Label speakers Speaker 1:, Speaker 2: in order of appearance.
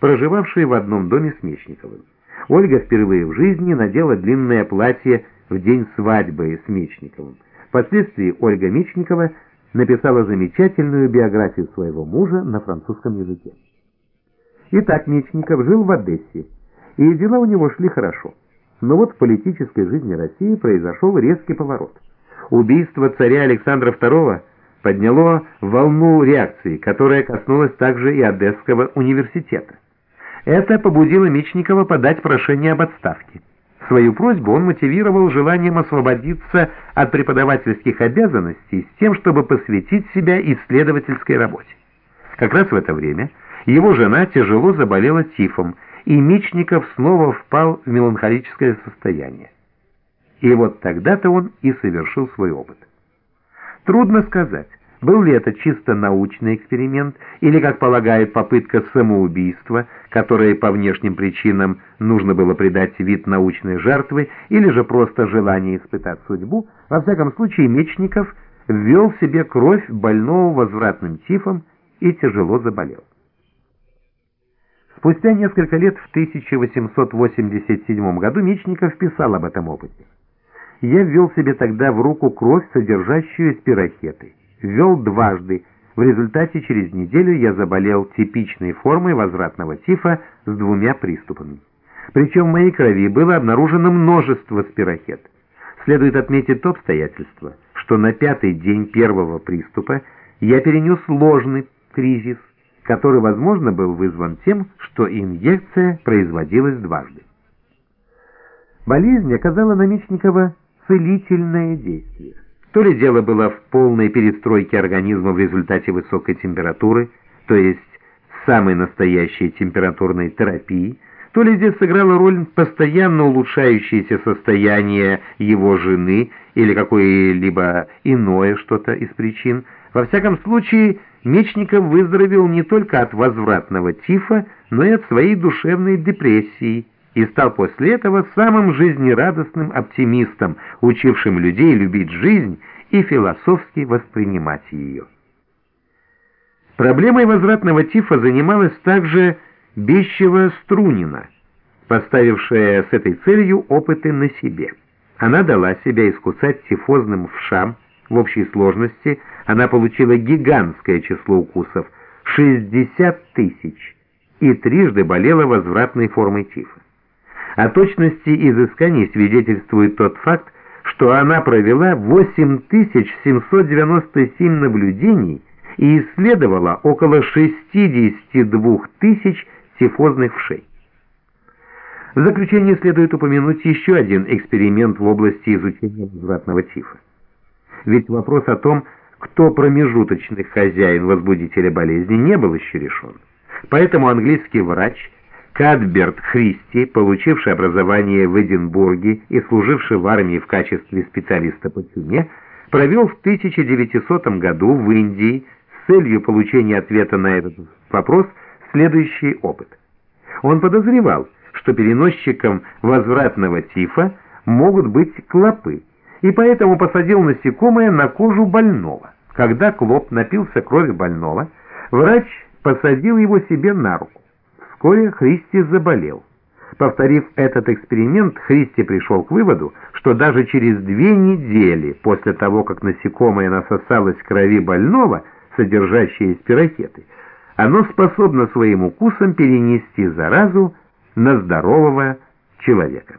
Speaker 1: проживавшей в одном доме с Мечниковым. Ольга впервые в жизни надела длинное платье в день свадьбы с Мечниковым. Впоследствии Ольга Мечникова написала замечательную биографию своего мужа на французском языке. Итак, Мечников жил в Одессе, и дела у него шли хорошо. Но вот в политической жизни России произошел резкий поворот. Убийство царя Александра II подняло волну реакции, которая коснулась также и Одесского университета. Это побудило Мечникова подать прошение об отставке. Свою просьбу он мотивировал желанием освободиться от преподавательских обязанностей с тем, чтобы посвятить себя исследовательской работе. Как раз в это время его жена тяжело заболела тифом, и Мечников снова впал в меланхолическое состояние. И вот тогда-то он и совершил свой опыт. Трудно сказать, был ли это чисто научный эксперимент или, как полагают, попытка самоубийства, которой по внешним причинам нужно было придать вид научной жертвы, или же просто желание испытать судьбу, во всяком случае Мечников ввел себе кровь больного возвратным тифом и тяжело заболел. Спустя несколько лет в 1887 году Мечников писал об этом опыте. «Я ввел себе тогда в руку кровь, содержащую спирохеты» ввел дважды. В результате через неделю я заболел типичной формой возвратного тифа с двумя приступами. Причем в моей крови было обнаружено множество спирохет. Следует отметить то обстоятельство, что на пятый день первого приступа я перенес ложный кризис, который, возможно, был вызван тем, что инъекция производилась дважды. Болезнь оказала на Мечникова целительное действие. То ли дело было в полной перестройке организма в результате высокой температуры, то есть самой настоящей температурной терапии, то ли здесь сыграла роль постоянно улучшающееся состояние его жены или какое-либо иное что-то из причин. Во всяком случае, Мечников выздоровел не только от возвратного тифа, но и от своей душевной депрессии, и стал после этого самым жизнерадостным оптимистом, учившим людей любить жизнь и философски воспринимать ее. Проблемой возвратного тифа занималась также Бещева Струнина, поставившая с этой целью опыты на себе. Она дала себя искусать тифозным вшам, в общей сложности она получила гигантское число укусов – 60 тысяч, и трижды болела возвратной формой тифа. О точности изысканий свидетельствует тот факт, что она провела 8797 наблюдений и исследовала около 62 тысяч тифозных вшей. В заключение следует упомянуть еще один эксперимент в области изучения возвратного тифа. Ведь вопрос о том, кто промежуточный хозяин возбудителя болезни, не был еще решен. Поэтому английский врач – Кадберт Христи, получивший образование в Эдинбурге и служивший в армии в качестве специалиста по чуме, провел в 1900 году в Индии с целью получения ответа на этот вопрос следующий опыт. Он подозревал, что переносчиком возвратного тифа могут быть клопы, и поэтому посадил насекомое на кожу больного. Когда клоп напился крови больного, врач посадил его себе на руку. Вскоре Христи заболел. Повторив этот эксперимент, Христи пришел к выводу, что даже через две недели после того, как насекомое насосалось крови больного, содержащее спирохеты, оно способно своим укусом перенести заразу на здорового человека.